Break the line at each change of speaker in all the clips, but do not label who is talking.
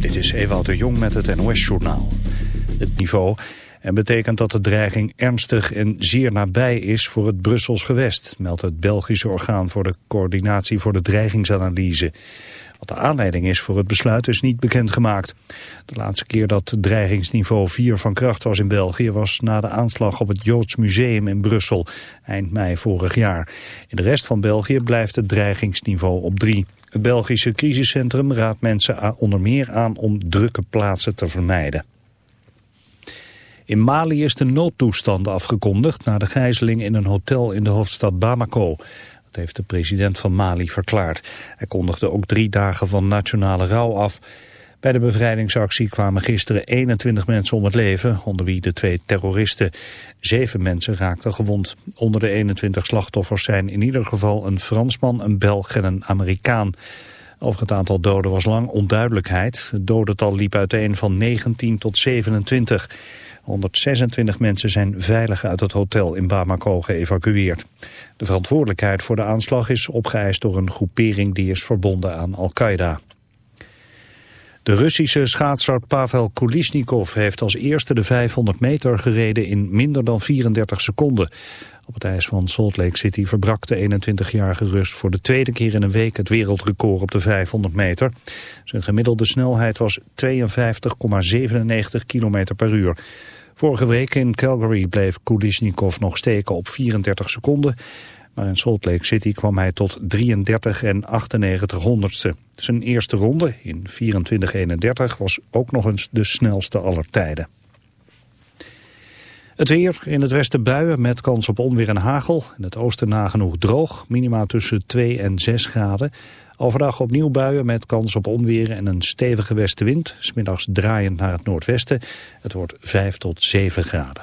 Dit is Ewout de Jong met het NOS-journaal. Het niveau en betekent dat de dreiging ernstig en zeer nabij is voor het Brussels gewest, meldt het Belgische orgaan voor de coördinatie voor de dreigingsanalyse. Wat de aanleiding is voor het besluit is niet bekendgemaakt. De laatste keer dat dreigingsniveau 4 van kracht was in België was na de aanslag op het Joods Museum in Brussel eind mei vorig jaar. In de rest van België blijft het dreigingsniveau op 3. Het Belgische crisiscentrum raadt mensen onder meer aan om drukke plaatsen te vermijden. In Mali is de noodtoestand afgekondigd na de gijzeling in een hotel in de hoofdstad Bamako. Dat heeft de president van Mali verklaard. Hij kondigde ook drie dagen van nationale rouw af. Bij de bevrijdingsactie kwamen gisteren 21 mensen om het leven, onder wie de twee terroristen. Zeven mensen raakten gewond. Onder de 21 slachtoffers zijn in ieder geval een Fransman, een Belg en een Amerikaan. Over het aantal doden was lang onduidelijkheid. Het dodental liep uiteen van 19 tot 27. 126 mensen zijn veilig uit het hotel in Bamako geëvacueerd. De verantwoordelijkheid voor de aanslag is opgeëist door een groepering die is verbonden aan Al-Qaeda. De Russische schaatser Pavel Kulisnikov heeft als eerste de 500 meter gereden in minder dan 34 seconden. Op het ijs van Salt Lake City verbrak de 21-jarige Rus voor de tweede keer in een week het wereldrecord op de 500 meter. Zijn gemiddelde snelheid was 52,97 km per uur. Vorige week in Calgary bleef Kulisnikov nog steken op 34 seconden. Maar in Salt Lake City kwam hij tot 33 en 98 honderdste. Zijn eerste ronde in 24-31 was ook nog eens de snelste aller tijden. Het weer, in het westen buien met kans op onweer en hagel. In het oosten nagenoeg droog, minima tussen 2 en 6 graden. Overdag opnieuw buien met kans op onweer en een stevige westenwind. Smiddags draaiend naar het noordwesten. Het wordt 5 tot 7 graden.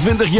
25 jaar.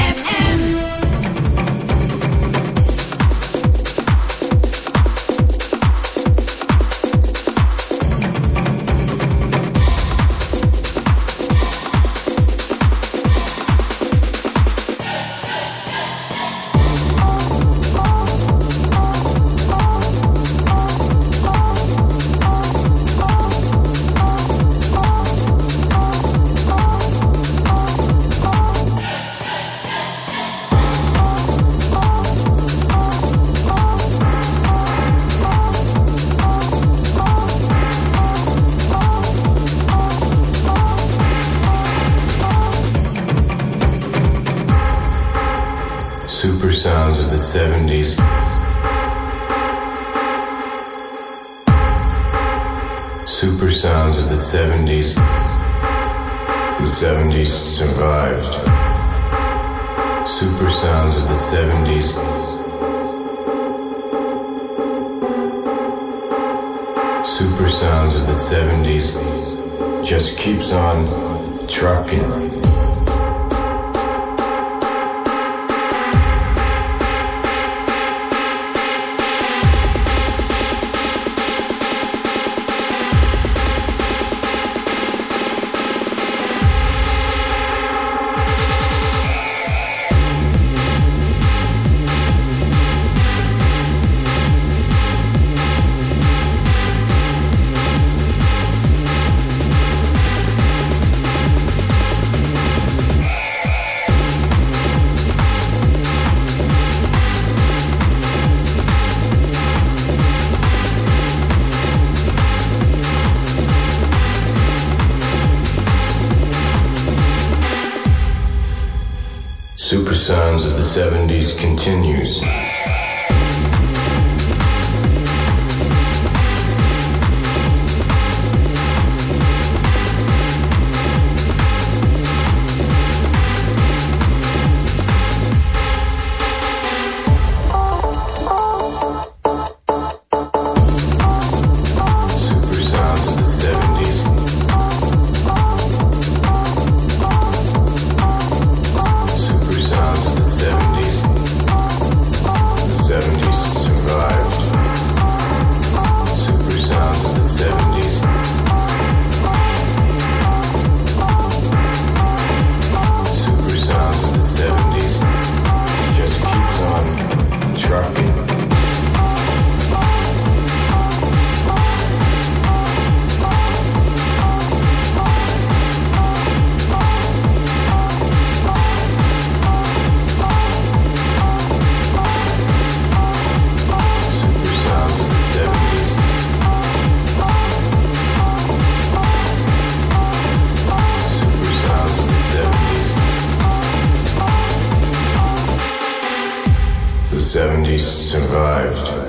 survived.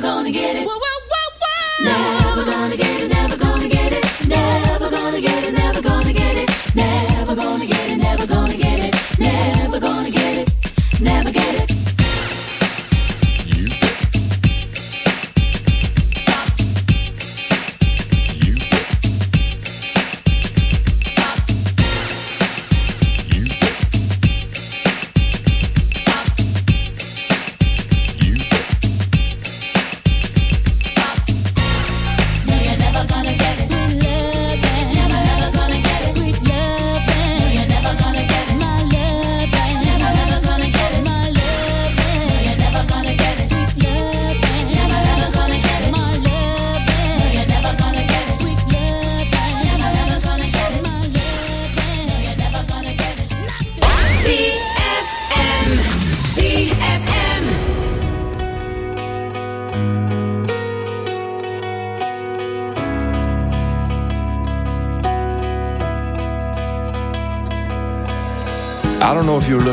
Never gonna get it. Whoa, whoa, whoa, whoa. Never